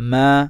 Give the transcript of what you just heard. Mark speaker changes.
Speaker 1: ما